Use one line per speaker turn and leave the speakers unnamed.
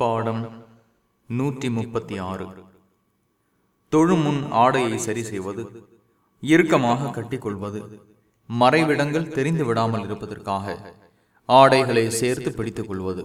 பாடம் நூற்றி முப்பத்தி ஆறு தொழுமுன் ஆடையை சரி செய்வது இறுக்கமாக கட்டிக்கொள்வது மறைவிடங்கள் தெரிந்து விடாமல் இருப்பதற்காக ஆடைகளை சேர்த்து பிடித்துக் கொள்வது